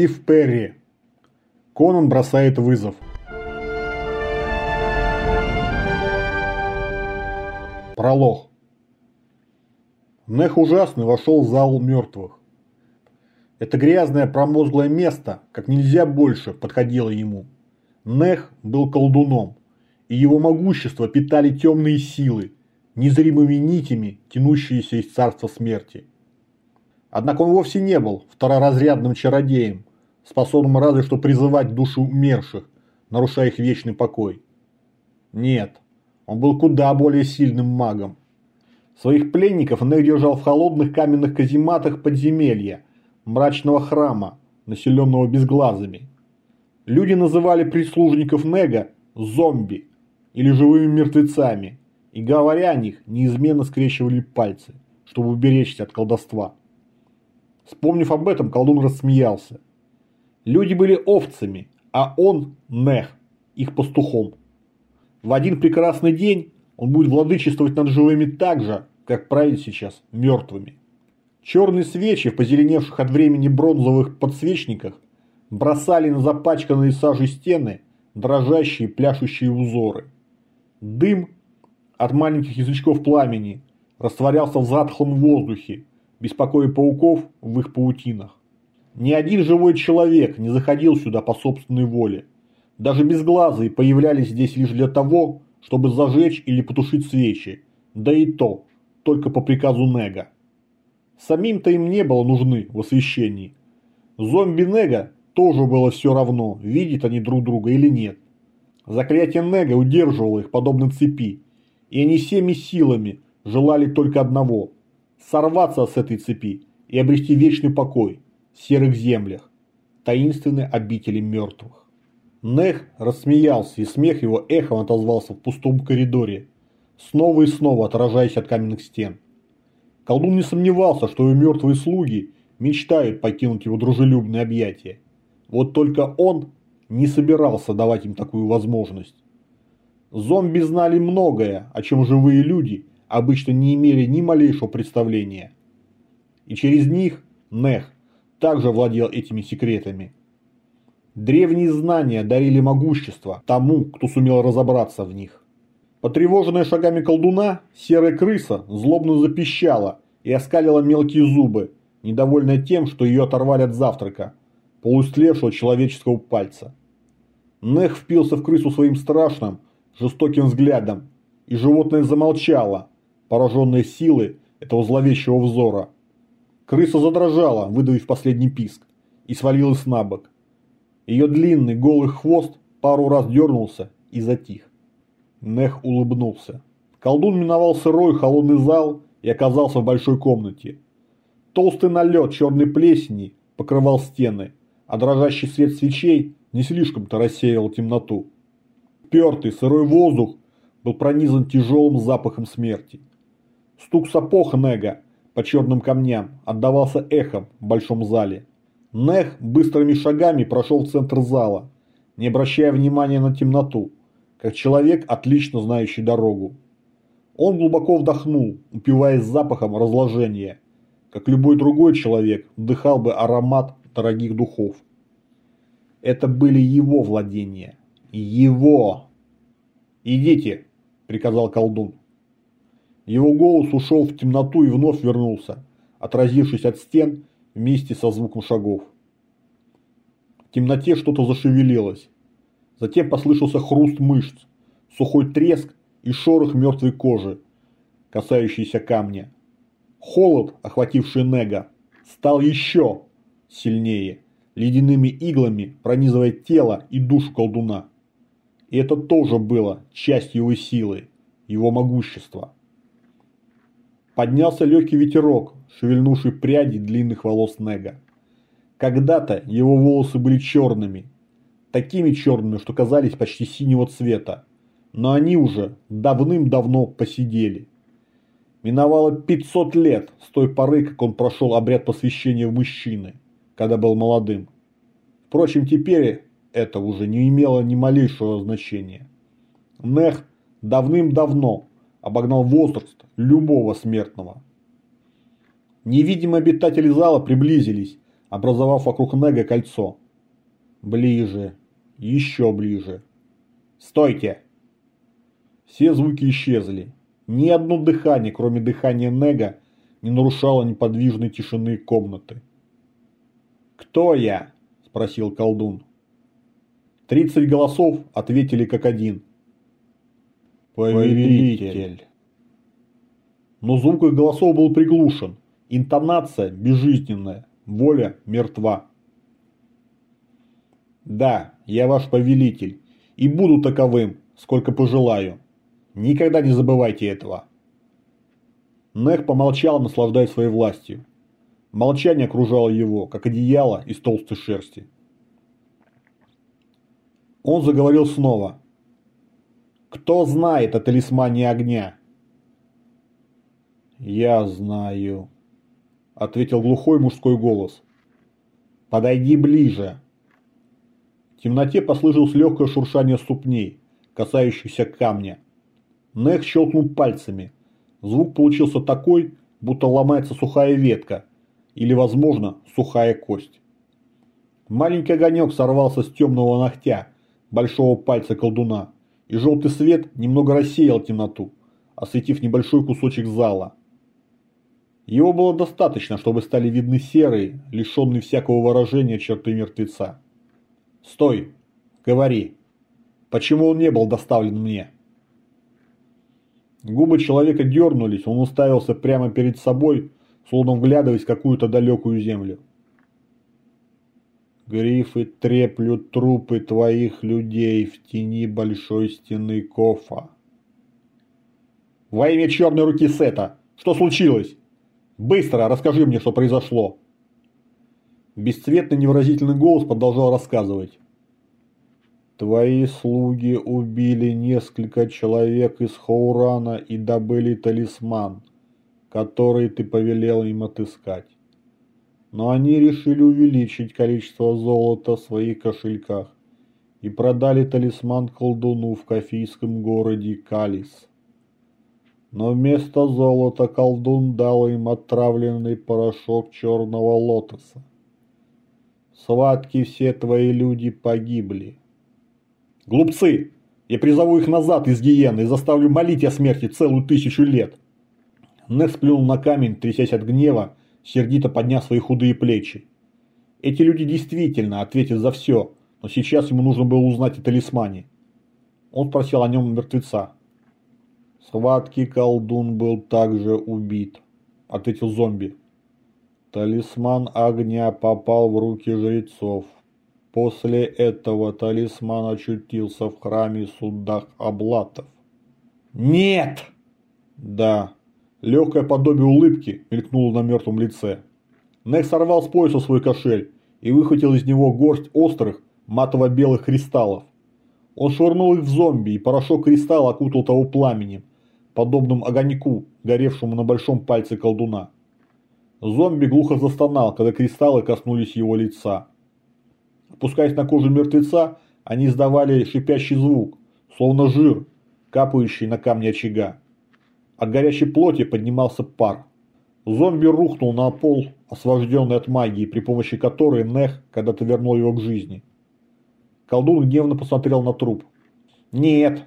Стив Перри. Конан бросает вызов. Пролог. Нех ужасный вошел в зал мертвых. Это грязное промозглое место как нельзя больше подходило ему. Нех был колдуном, и его могущество питали темные силы, незримыми нитями, тянущиеся из царства смерти. Однако он вовсе не был второразрядным чародеем, способным разве что призывать души умерших, нарушая их вечный покой. Нет, он был куда более сильным магом. Своих пленников Нег держал в холодных каменных казематах подземелья, мрачного храма, населенного безглазыми. Люди называли прислужников Нега зомби или живыми мертвецами, и говоря о них, неизменно скрещивали пальцы, чтобы уберечься от колдовства. Вспомнив об этом, колдун рассмеялся. Люди были овцами, а он, Нех, их пастухом. В один прекрасный день он будет владычествовать над живыми так же, как правит сейчас мертвыми. Черные свечи в позеленевших от времени бронзовых подсвечниках бросали на запачканные сажей стены дрожащие пляшущие узоры. Дым от маленьких язычков пламени растворялся в затхлом воздухе, беспокоя пауков в их паутинах. Ни один живой человек не заходил сюда по собственной воле. Даже безглазые появлялись здесь лишь для того, чтобы зажечь или потушить свечи, да и то, только по приказу Нега. Самим-то им не было нужны в освещении. Зомби Нега тоже было все равно, видят они друг друга или нет. Заклятие Нега удерживало их подобно цепи, и они всеми силами желали только одного сорваться с этой цепи и обрести вечный покой серых землях, таинственной обители мертвых. Нех рассмеялся, и смех его эхом отозвался в пустом коридоре, снова и снова отражаясь от каменных стен. Колдун не сомневался, что его мертвые слуги мечтают покинуть его дружелюбные объятия. Вот только он не собирался давать им такую возможность. Зомби знали многое, о чем живые люди обычно не имели ни малейшего представления. И через них Нех также владел этими секретами. Древние знания дарили могущество тому, кто сумел разобраться в них. Потревоженная шагами колдуна, серая крыса злобно запищала и оскалила мелкие зубы, недовольная тем, что ее оторвали от завтрака, полустлевшего человеческого пальца. Нех впился в крысу своим страшным, жестоким взглядом, и животное замолчало, пораженная силой этого зловещего взора. Крыса задрожала, выдавив последний писк, и свалилась на бок. Ее длинный голый хвост пару раз дернулся и затих. Нех улыбнулся. Колдун миновал сырой холодный зал и оказался в большой комнате. Толстый налет черной плесени покрывал стены, а дрожащий свет свечей не слишком-то рассеял темноту. Пертый сырой воздух был пронизан тяжелым запахом смерти. Стук сапог Нега по черным камням отдавался эхом в большом зале. Нех быстрыми шагами прошел в центр зала, не обращая внимания на темноту, как человек, отлично знающий дорогу. Он глубоко вдохнул, упиваясь запахом разложения, как любой другой человек вдыхал бы аромат дорогих духов. Это были его владения. Его! «Идите!» – приказал колдун. Его голос ушел в темноту и вновь вернулся, отразившись от стен вместе со звуком шагов. В темноте что-то зашевелилось. Затем послышался хруст мышц, сухой треск и шорох мертвой кожи, касающийся камня. Холод, охвативший Нега, стал еще сильнее, ледяными иглами пронизывая тело и душу колдуна. И это тоже было частью его силы, его могущества. Поднялся легкий ветерок, шевельнувший пряди длинных волос Нега. Когда-то его волосы были черными, такими черными, что казались почти синего цвета, но они уже давным-давно посидели. Миновало 500 лет с той поры, как он прошел обряд посвящения в мужчины, когда был молодым. Впрочем, теперь это уже не имело ни малейшего значения. Нех давным-давно обогнал возраст любого смертного. Невидимые обитатели зала приблизились, образовав вокруг Нега кольцо. Ближе, еще ближе. «Стойте!» Все звуки исчезли. Ни одно дыхание, кроме дыхания Нега, не нарушало неподвижной тишины комнаты. «Кто я?» – спросил колдун. Тридцать голосов ответили как один. «Повелитель». Но звук их голосов был приглушен, интонация безжизненная, воля мертва. «Да, я ваш повелитель, и буду таковым, сколько пожелаю. Никогда не забывайте этого». Нех помолчал, наслаждаясь своей властью. Молчание окружало его, как одеяло из толстой шерсти. Он заговорил снова. «Кто знает о талисмане огня?» «Я знаю», — ответил глухой мужской голос. «Подойди ближе». В темноте послышалось легкое шуршание ступней, касающихся камня. Нех щелкнул пальцами. Звук получился такой, будто ломается сухая ветка, или, возможно, сухая кость. Маленький огонек сорвался с темного ногтя, большого пальца колдуна, и желтый свет немного рассеял темноту, осветив небольшой кусочек зала. Его было достаточно, чтобы стали видны серые, лишенные всякого выражения черты мертвеца. «Стой! Говори! Почему он не был доставлен мне?» Губы человека дернулись, он уставился прямо перед собой, словно вглядываясь в какую-то далекую землю. Грифы треплют трупы твоих людей в тени большой стены Кофа. Во имя черной руки Сета, что случилось? Быстро расскажи мне, что произошло. Бесцветный невыразительный голос продолжал рассказывать. Твои слуги убили несколько человек из Хаурана и добыли талисман, который ты повелел им отыскать. Но они решили увеличить количество золота в своих кошельках и продали талисман колдуну в кофийском городе Калис. Но вместо золота колдун дал им отравленный порошок черного лотоса. Схватки все твои люди погибли. Глупцы! Я призову их назад из гиены и заставлю молить о смерти целую тысячу лет. Неф сплюнул на камень, трясясь от гнева, сердито подняв свои худые плечи. Эти люди действительно ответят за все, но сейчас ему нужно было узнать о талисмане. Он спросил о нем мертвеца. «Схватки колдун был также убит», — ответил зомби. «Талисман огня попал в руки жрецов. После этого талисман очутился в храме судах Аблатов. «Нет!» «Да». Легкое подобие улыбки мелькнуло на мертвом лице. Нек сорвал с пояса свой кошель и выхватил из него горсть острых матово-белых кристаллов. Он швырнул их в зомби, и порошок кристалла окутал того пламенем, подобным огоньку, горевшему на большом пальце колдуна. Зомби глухо застонал, когда кристаллы коснулись его лица. Опускаясь на кожу мертвеца, они издавали шипящий звук, словно жир, капающий на камни очага. От горячей плоти поднимался пар. Зомби рухнул на пол, освобожденный от магии, при помощи которой Нех когда-то вернул его к жизни. Колдун гневно посмотрел на труп. «Нет,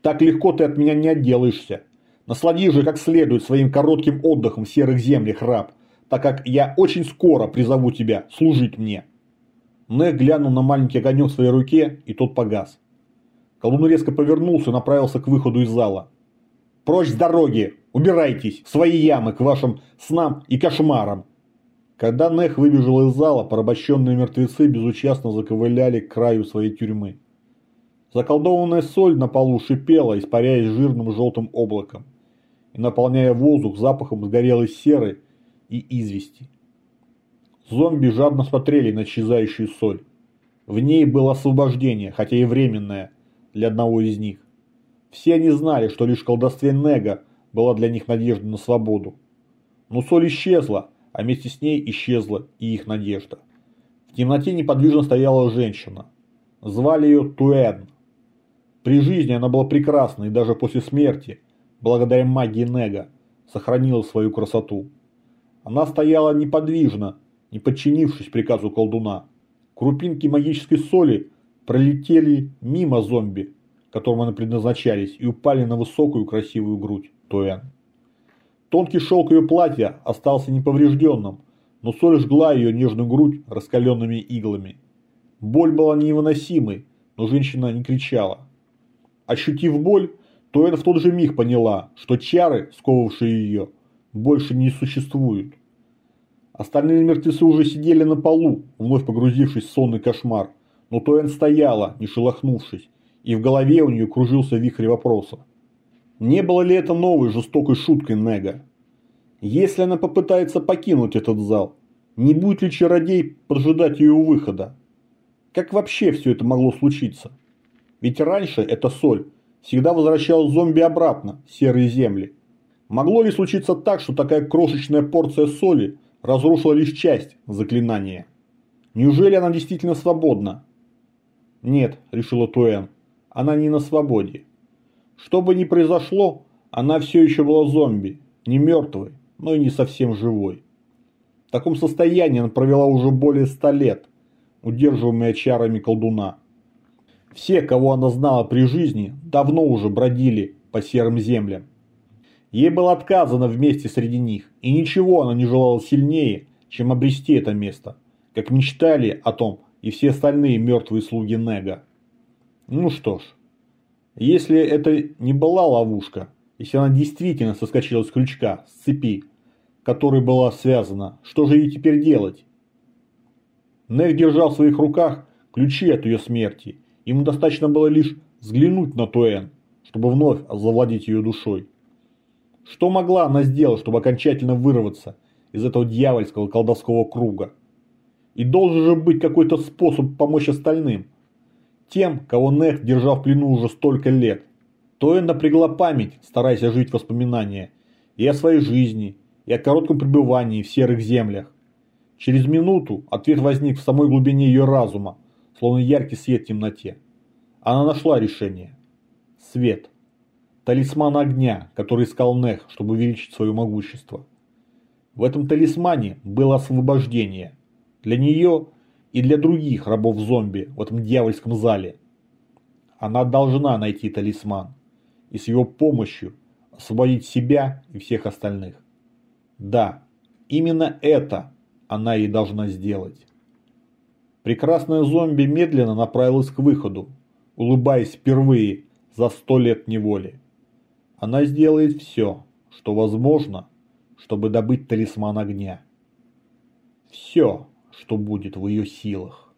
так легко ты от меня не отделаешься. Наслади же как следует своим коротким отдыхом в серых землях, раб, так как я очень скоро призову тебя служить мне». Нэг глянул на маленький огонек в своей руке, и тот погас. Колдун резко повернулся и направился к выходу из зала. «Прочь с дороги! Убирайтесь! В свои ямы к вашим снам и кошмарам!» Когда Нех выбежал из зала, порабощенные мертвецы безучастно заковыляли к краю своей тюрьмы. Заколдованная соль на полу шипела, испаряясь жирным желтым облаком и наполняя воздух запахом сгорелой серы и извести. Зомби жадно смотрели на исчезающую соль. В ней было освобождение, хотя и временное, для одного из них. Все они знали, что лишь в колдовстве Нега была для них надежда на свободу. Но соль исчезла, а вместе с ней исчезла и их надежда. В темноте неподвижно стояла женщина. Звали ее Туэн. При жизни она была прекрасна и даже после смерти, благодаря магии Нега, сохранила свою красоту. Она стояла неподвижно, не подчинившись приказу колдуна. Крупинки магической соли пролетели мимо зомби, которым они предназначались, и упали на высокую красивую грудь Туэн. Тонкий шелк ее платья остался неповрежденным, но соль жгла ее нежную грудь раскаленными иглами. Боль была невыносимой, но женщина не кричала. Ощутив боль, Туэн в тот же миг поняла, что чары, сковавшие ее, больше не существуют. Остальные мертвецы уже сидели на полу, вновь погрузившись в сонный кошмар, но Туэн стояла, не шелохнувшись, и в голове у нее кружился вихрь вопроса. Не было ли это новой жестокой шуткой Нега? Если она попытается покинуть этот зал, не будет ли чародей поджидать ее у выхода? Как вообще все это могло случиться? Ведь раньше эта соль всегда возвращала зомби обратно, в серые земли. Могло ли случиться так, что такая крошечная порция соли разрушила лишь часть заклинания? Неужели она действительно свободна? Нет, решила Туэн, она не на свободе. Что бы ни произошло, она все еще была зомби, не мертвой, но и не совсем живой. В таком состоянии она провела уже более ста лет, удерживаемая чарами колдуна. Все, кого она знала при жизни, давно уже бродили по серым землям. Ей было отказано вместе среди них, и ничего она не желала сильнее, чем обрести это место, как мечтали о том и все остальные мертвые слуги Нега. Ну что ж, если это не была ловушка, если она действительно соскочила с крючка, с цепи, которой была связана, что же ей теперь делать? Нег держал в своих руках ключи от ее смерти Ему достаточно было лишь взглянуть на Туэн, чтобы вновь завладеть ее душой. Что могла она сделать, чтобы окончательно вырваться из этого дьявольского колдовского круга? И должен же быть какой-то способ помочь остальным. Тем, кого Нех держал в плену уже столько лет. Туэн напрягла память, стараясь ожить воспоминания и о своей жизни, и о коротком пребывании в серых землях. Через минуту ответ возник в самой глубине ее разума, словно яркий свет в темноте. Она нашла решение. Свет. Талисман огня, который искал Нех, чтобы увеличить свое могущество. В этом талисмане было освобождение. Для нее и для других рабов-зомби в этом дьявольском зале. Она должна найти талисман и с его помощью освободить себя и всех остальных. Да, именно это она и должна сделать. Прекрасная зомби медленно направилась к выходу, улыбаясь впервые за сто лет неволи. Она сделает все, что возможно, чтобы добыть талисман огня. Все, что будет в ее силах.